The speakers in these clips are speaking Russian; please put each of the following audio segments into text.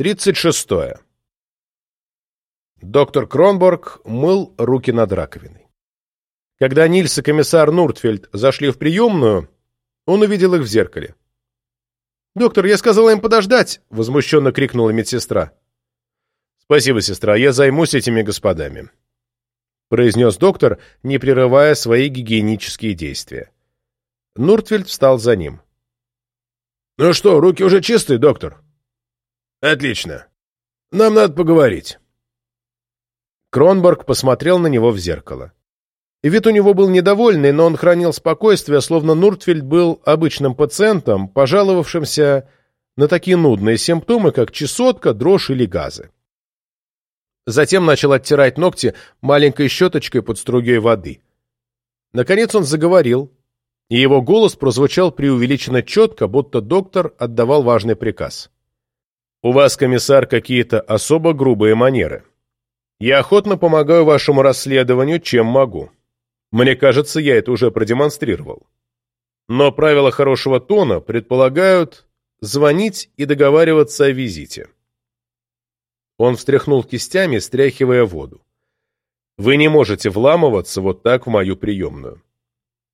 Тридцать шестое. Доктор Кронборг мыл руки над раковиной. Когда Нильс и комиссар Нуртфельд зашли в приемную, он увидел их в зеркале. «Доктор, я сказала им подождать!» — возмущенно крикнула медсестра. «Спасибо, сестра, я займусь этими господами», — произнес доктор, не прерывая свои гигиенические действия. Нуртфельд встал за ним. «Ну что, руки уже чистые, доктор?» «Отлично. Нам надо поговорить». Кронборг посмотрел на него в зеркало. Вид у него был недовольный, но он хранил спокойствие, словно Нуртфельд был обычным пациентом, пожаловавшимся на такие нудные симптомы, как чесотка, дрожь или газы. Затем начал оттирать ногти маленькой щеточкой под струей воды. Наконец он заговорил, и его голос прозвучал преувеличенно четко, будто доктор отдавал важный приказ. У вас, комиссар, какие-то особо грубые манеры. Я охотно помогаю вашему расследованию, чем могу. Мне кажется, я это уже продемонстрировал. Но правила хорошего тона предполагают звонить и договариваться о визите. Он встряхнул кистями, стряхивая воду. Вы не можете вламываться вот так в мою приемную.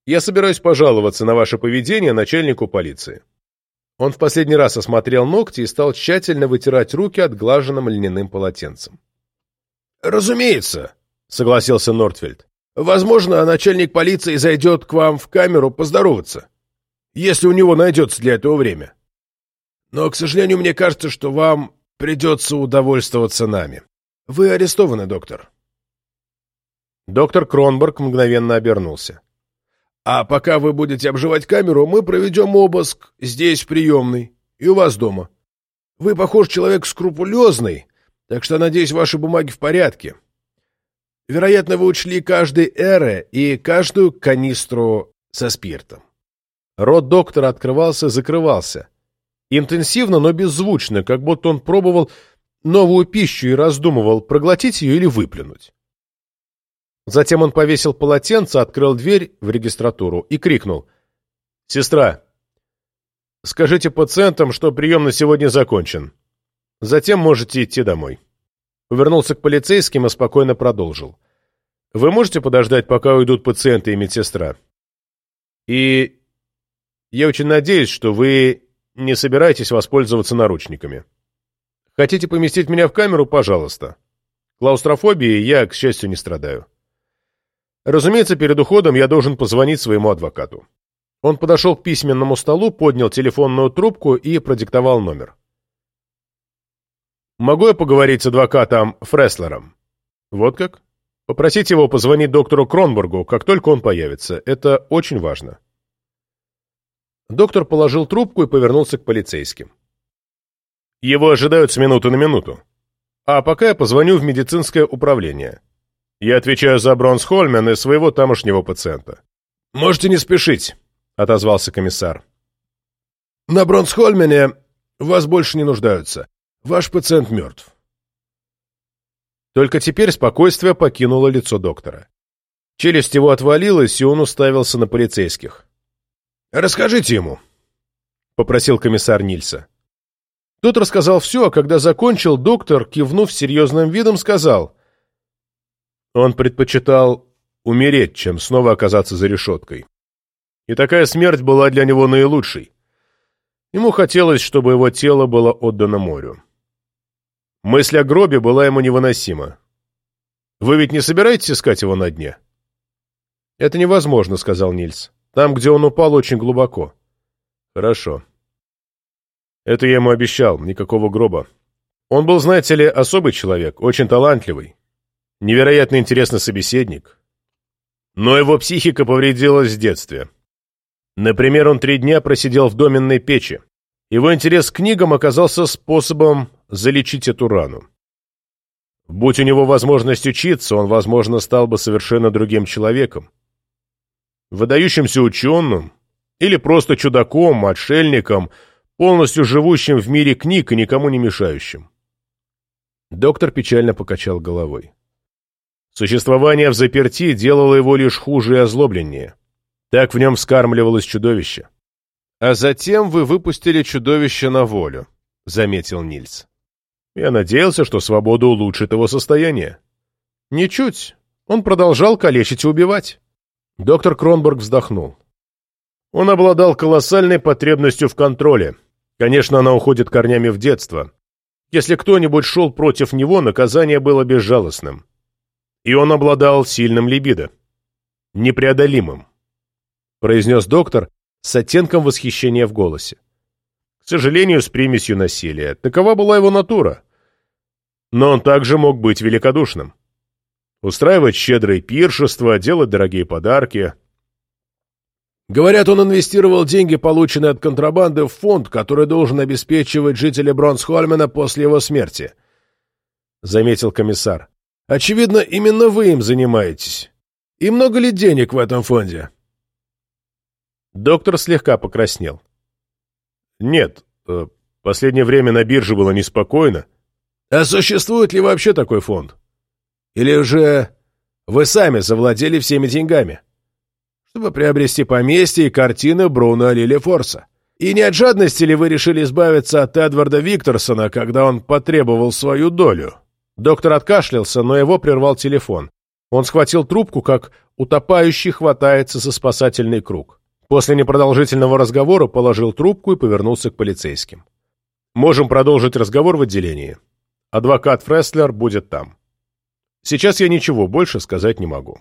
Я собираюсь пожаловаться на ваше поведение начальнику полиции. Он в последний раз осмотрел ногти и стал тщательно вытирать руки отглаженным льняным полотенцем. «Разумеется», — согласился Нортфельд. «Возможно, начальник полиции зайдет к вам в камеру поздороваться, если у него найдется для этого время. Но, к сожалению, мне кажется, что вам придется удовольствоваться нами. Вы арестованы, доктор». Доктор Кронберг мгновенно обернулся. А пока вы будете обживать камеру, мы проведем обыск здесь, в приемной, и у вас дома. Вы, похож, человек скрупулезный, так что, надеюсь, ваши бумаги в порядке. Вероятно, вы учли каждый эре и каждую канистру со спиртом. Рот доктора открывался закрывался. Интенсивно, но беззвучно, как будто он пробовал новую пищу и раздумывал, проглотить ее или выплюнуть. Затем он повесил полотенце, открыл дверь в регистратуру и крикнул. «Сестра, скажите пациентам, что прием на сегодня закончен. Затем можете идти домой». Повернулся к полицейским и спокойно продолжил. «Вы можете подождать, пока уйдут пациенты и медсестра? И я очень надеюсь, что вы не собираетесь воспользоваться наручниками. Хотите поместить меня в камеру? Пожалуйста. Клаустрофобией я, к счастью, не страдаю». Разумеется, перед уходом я должен позвонить своему адвокату. Он подошел к письменному столу, поднял телефонную трубку и продиктовал номер. «Могу я поговорить с адвокатом Фреслером?» «Вот как?» «Попросите его позвонить доктору Кронбургу, как только он появится. Это очень важно». Доктор положил трубку и повернулся к полицейским. «Его ожидают с минуты на минуту. А пока я позвоню в медицинское управление. Я отвечаю за Бронсхольмен и своего тамошнего пациента. «Можете не спешить», — отозвался комиссар. «На Бронсхольмене вас больше не нуждаются. Ваш пациент мертв». Только теперь спокойствие покинуло лицо доктора. Челюсть его отвалилась, и он уставился на полицейских. «Расскажите ему», — попросил комиссар Нильса. Тот рассказал все, а когда закончил, доктор, кивнув серьезным видом, сказал, он предпочитал умереть, чем снова оказаться за решеткой. И такая смерть была для него наилучшей. Ему хотелось, чтобы его тело было отдано морю. Мысль о гробе была ему невыносима. «Вы ведь не собираетесь искать его на дне?» «Это невозможно», — сказал Нильс. «Там, где он упал, очень глубоко». «Хорошо». Это я ему обещал, никакого гроба. Он был, знаете ли, особый человек, очень талантливый невероятно интересный собеседник. Но его психика повредилась в детстве. Например, он три дня просидел в доменной печи. Его интерес к книгам оказался способом залечить эту рану. Будь у него возможность учиться, он, возможно, стал бы совершенно другим человеком. Выдающимся ученым или просто чудаком, отшельником, полностью живущим в мире книг и никому не мешающим. Доктор печально покачал головой. Существование в заперти делало его лишь хуже и озлобленнее. Так в нем вскармливалось чудовище. «А затем вы выпустили чудовище на волю», — заметил Нильс. «Я надеялся, что свобода улучшит его состояние». «Ничуть. Он продолжал калечить и убивать». Доктор Кронберг вздохнул. Он обладал колоссальной потребностью в контроле. Конечно, она уходит корнями в детство. Если кто-нибудь шел против него, наказание было безжалостным. И он обладал сильным либидо. Непреодолимым. Произнес доктор, с оттенком восхищения в голосе. К сожалению, с примесью насилия. Такова была его натура. Но он также мог быть великодушным. Устраивать щедрые пиршества, делать дорогие подарки. Говорят, он инвестировал деньги, полученные от контрабанды, в фонд, который должен обеспечивать жителей Бронсхольмена после его смерти. Заметил комиссар. Очевидно, именно вы им занимаетесь. И много ли денег в этом фонде? Доктор слегка покраснел. «Нет, э, последнее время на бирже было неспокойно». «А существует ли вообще такой фонд? Или уже вы сами завладели всеми деньгами, чтобы приобрести поместье и картины Бруно Лили Форса? И не от жадности ли вы решили избавиться от Эдварда Викторсона, когда он потребовал свою долю?» Доктор откашлялся, но его прервал телефон. Он схватил трубку, как утопающий хватается за спасательный круг. После непродолжительного разговора положил трубку и повернулся к полицейским. «Можем продолжить разговор в отделении. Адвокат Фресслер будет там. Сейчас я ничего больше сказать не могу».